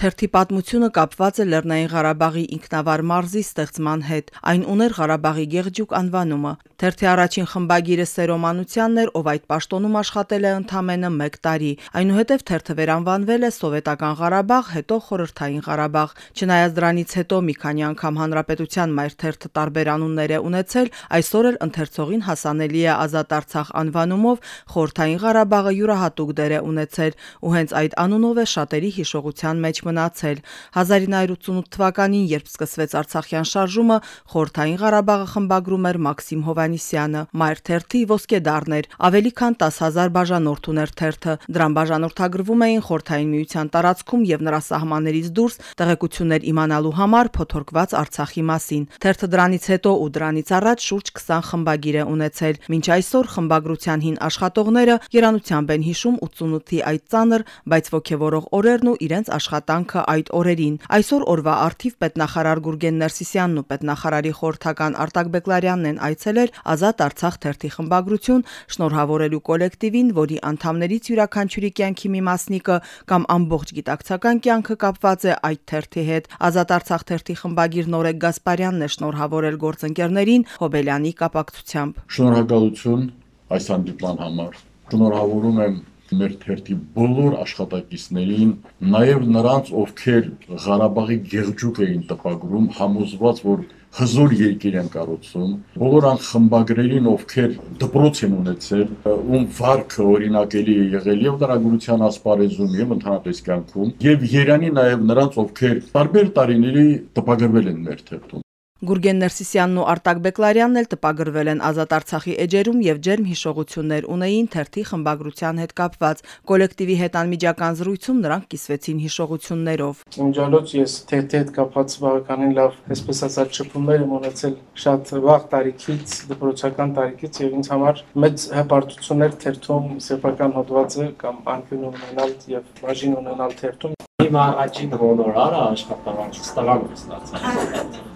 Թերթի պատմությունը կապված է Լեռնային Ղարաբաղի ինքնավար մարզի ստեղծման հետ։ Այն ուներ Ղարաբաղի Գեղջուկ անվանումը։ Թերթի առաջին խմբագիրը Սերոմանությանն էր, ով այդ պաշտոնում աշխատել է ընդամենը 1 տարի։ Այնուհետև թերթը վերանվանվել է Սովետական Ղարաբաղ, հետո Խորհրդային Ղարաբաղ։ Չնայած դրանից հետո մի քանի անգամ հանրապետության մայր թերթը տարբեր անուններ է ունեցել, այսօր էլ ընթերցողին հասանելի է Ազատ Արցախ անվանումով Խորհրդային Ղարաբաղը յուրահատուկ դեր է ունեցել, ու հենց այդ անունով է շատերի հիշողության մեջ մնացել։ 1988 թվականին, երբ սկսվեց Արցախյան շարժումը, Խորհրդային Ղարաբաղը խմբագրում էր Մաքսիմ Հովանիսյանը։ Մայր թերթի ոսկեդարն էր, ավելի քան 10000 բաժանորդ ուներ թերթը։ Դրան բաժանորդագրվում էին Խորհրդային Միության տարածքում եւ նրա սահմաններից դուրս տեղեկություններ իմանալու համար փոթորկված Արցախի մասին։ Թերթը դրանից հետո ու դրանից առաջ շուրջ 20 խմբագիր է ունեցել։ Մինչ այսօր խմբագրության հին աշխատողները երանությամբ են հիշում 88-ի այդ ծանր, բայց ոգևորող օրերն ու իրենց աշխատանք աշխատանքը այդ օրերին։ Այսօր օրվա արդիվ պետնախարար Գուրգեն Ներսիսյանն ու պետնախարարի խորհրդական Արտակ Բեկլարյանն են այցելել Ազատ Արցախ թերթի խմբագրություն շնորհավորելու կոլեկտիվին, որի անդամներից յուրաքանչյուրի կյանքի մի մասնիկը կամ ամբողջ գիտակցական կյանքը կապված է այդ թերթի հետ։ Ազատ Արցախ թերթի խմբագիր Նորեկ Գասպարյանն է շնորհավորել գործընկերներին Հոբելյանի կապակցությամբ։ Շնորհակալություն այս հանդիպման համար։ Շնորհավորում եմ մեր թերթի բոլոր աշխատակիցներին, նաև նրանց, ովքեր Ղարաբաղի գեղջուկ էին տպագրում, համոզված, որ հզոր երկիր են կառուցում, բոլոր այն խմբագրերին, ովքեր դպրոց են ունեցել, ում վարկը օրինակելի է եղել եւ դրագության ասպարեզում եւ ընդհանրապես կյանքում, եւ Երանի նաեւ նրանց, ովքեր տարբեր տարիների տպագրվել են մեր թերթում։ Գուրգեն Ներսիսյանն ու Արտակ Բեկլարյանն էլ տպագրվել են Ազատ Արցախի էջերում եւ ջերմ հիշողություններ ունեին թերթի խմբագրության հետ կապված։ Կոլեկտիվի հետ անմիջական զրույցում նրանք կիսվեցին հիշողություններով։ Իմջալոց ես թերթի հետ կապված բավականին լավ, այսպես ասած, շփումներ եմ ունեցել շատ վաղ տարիքից, դպրոցական տարիքից եւ ինձ համար մեծ հպարտություններ թերթում սեփական հոդվածը կամ անկյուն ունենալ եւ բաժին ունենալ թերթում Իմ առաջին հոնորարը աշխատավարձ տղան ստացա։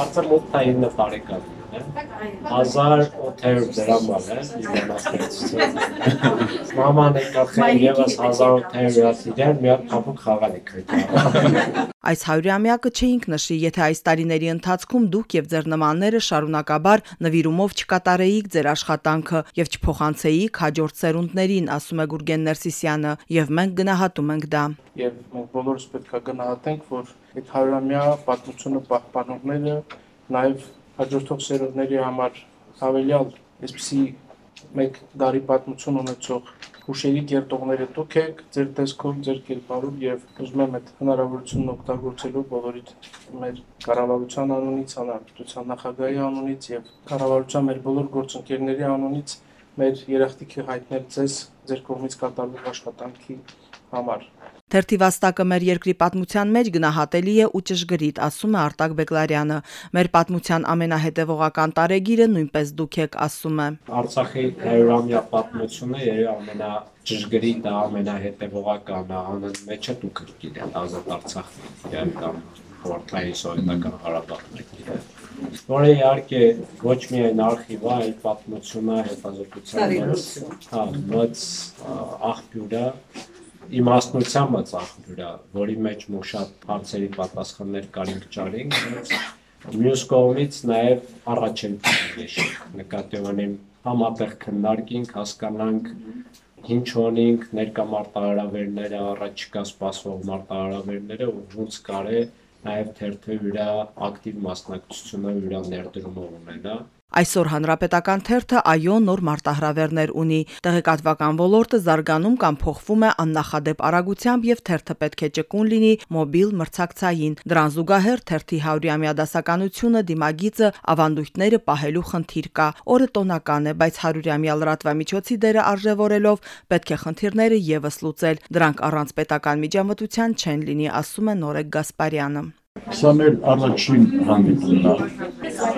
あっちゃも大変だった、あれか。1000 օթեր դրամալ է 96-ից։ Մաման եկավ քան եւս 1000 օթեր հյուրասիրան մի հատ փափուկ խաղալ եք քրտա։ Այս 100-ամյակը չէինք նշի, եթե այս տարիների ընթացքում դուք եւ ձեր նմանները շարունակաբար նվիրումով չկատարեիք ձեր աշխատանքը եւ չփոխանցեիք հաջորդ սերունդներին, ասում է Գուրգեն Ներսիսյանը, եւ մենք գնահատում ենք դա։ Եվ մենք բոլորս պետքա գնահատենք, որ այդ 100-ամյա պատմությունը պահպանողները նաեւ հաջորդող սերունդների համար հավելյալ այսպիսի մեկ դարի պատմություն ունեցող հուշերի կերտողները դուք եք ձեր տեսքով, ձեր կերպարով եւ ուզում եմ այդ հնարավորությունն օգտագործելու բոլորիդ մեր կառավարության անունից, հանրապետության նախագահի անունից եւ կառավարության մեր բոլոր գործընկերների անունից մեր երախտիկի հայտնել ձեզ ձեր կողմից կատարվող աշխատանքի համար։ Թերթի վաստակը մեր երկրի պատմության մեջ գնահատելի է ու ճշգրիտ, ասում է Արտակ Բեկլարյանը։ Մեր պատմության ամենահետևողական տարեգիրը նույնպես դուք եք, ասում է։ Արցախի 100-ամյա պատմությունը երևի ամենա ճշգրիտը, ամենահետևողականը, անն մեջը դուք եք գիտեն Ազատ Արցախի կամ Խորհրդային Սովետական Ղարաբաղն եք գիտեն որը իհարկե ոչ միայն արխիվ է, այլ պատմությունը, հետազոտության, հա, մեծ աղբյուր է, իմաստնությամը ծախվրա, որի մեջ մոտ շատ հարցերի պատասխաններ կարինք ճարենք, մյուս կողմից նաև առաջընթաց նկատի ունեմ համատեղ քննարկենք, հասկանանք ինչ ունենք ներկա մարտահրավերները, առաջիկա սպասվող մարտահրավերները ու ոնց կարե նաև թերթը իր ակտիվ մասնակցությունը իր ներդրումը ունենա Այսօր հանրապետական թերթը այո նոր մարտահրավերներ ունի։ Տեղեկատվական ոլորտը զարգանում կամ փոխվում է աննախադեպ արագությամբ եւ թերթը պետք է ճկուն լինի մոբիլ մրցակցային։ Դրան զուգահեռ թերթի 100-ամյա դասականությունը դիմագիծը ավանդույթները պահելու խնդիր կա։ Օրը տոնական է, բայց 100-ամյա լրատվամիջոցի դերը արժևորելով պետք է խնդիրները եւս լուծել։ Դրանք առանց պետական միջամտության չեն լինի, ասում է Նորեկ Գասպարյանը։ Սա մեր առաջին հանդիպումն է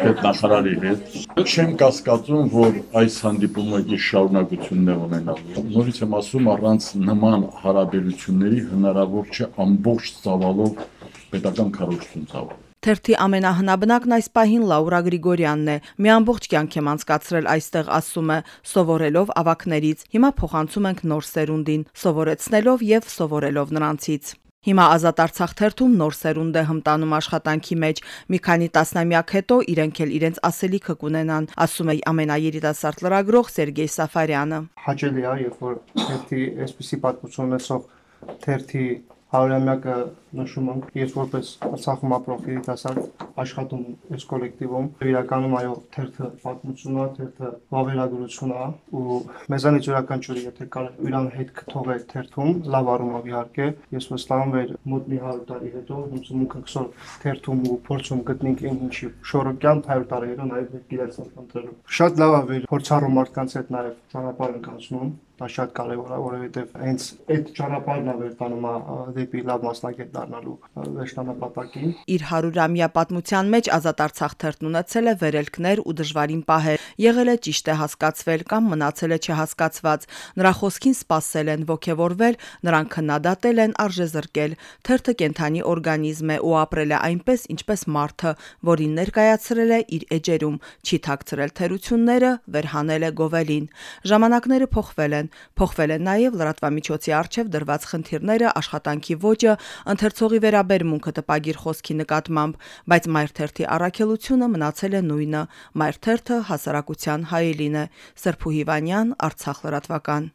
պետնախարարի հետ։ Չեմ կասկածում, որ այս հանդիպումը իր շարունակությունն է ունենալու։ Նորից եմ ասում, առանց նման հարաբերությունների հնարավոր չէ ամբողջ ծավալով պետական քարոզություն ծավալ։ Թերթի ամենահնաբնակն այս պահին Լաուրա Գրիգորյանն է։ Մի ամբողջ կյանք եմ անցկացրել այստեղ, ասում է, սովորելով ավակներից։ Հիմա փոխանցում ենք նոր սերունդին, սովորեցնելով եւ սովորելով նրանցից։ Հիմա Ազատ Արցախ թերթում նոր սերունդ է հմտանում աշխատանքի մեջ։ Մի քանի տասնամյակ հետո իրենք էլ իրենց ասելիքը կունենան, ասում է ամենաերիտասարդ լրագրող Սերգեյ Սաֆարյանը։ Հաճելի է, երբ որ թերթի այսպիսի պատմություն ունեցող թերթի հարյուրամյակը նշում ենք, ես որպես Արցախում ապրող երիտասարդ աշխատում այս կոլեկտիվում, իրականում այո, թերթը պատմություն է, թերթը վավերագրություն է ու մեզանից յուրաքանչյուրի եթե կարող իրան հետ կթողե թերթում, լավ առումով իհարկե, ես վստահում եմ մոտ մի 100 տարի հետո ոնց մուք քսոր թերթում ու փորձում գտնենք այն ինչի շորոկյան 100 տարի հետո նաև գիտես ընտրելու։ Շատ լավ է փորձառու մարդկանց հետ նաև ճանապարհ ենք անցնում դա շատ կարևոր է, որովհետև հենց այդ ճանապարհն է վերտանում դեպի լավ մասնակետ դառնալու վերջնանապատակին։ Իր 100-ամյա պատմության մեջ Ազատ Արցախ թերթն ունեցել է վերելքներ ու դժվարին պահեր։ Եղել է ճիշտ է հասկացվել կամ մնացել է չհասկացված։ Նրա խոսքին սпасել են, ողևորվել, նրան քննադատել են, արժե զրկել։ Թերթը կենթանի օրգանիզմ է ու ապրել է այնպես, ինչպես մարդը, որին ներկայացրել է իր էջերում, չի թաքցրել թերությունները, վերհանել է գովելին։ Ժամանակները փոխվել են, փոխվել են նաև լրատվամիջոցի արչև դրված խնդիրները, աշխատանքի ոճը, ընթերցողի վերաբերմունքը տպագիր խոսքի նկատմամբ, բայց Մայր թերթի առաքելությունը մնացել է նույնը։ Մայր թերթը հասարակության հայելին է։ Սրփու Հիվանյան, Արցախ լրատվական։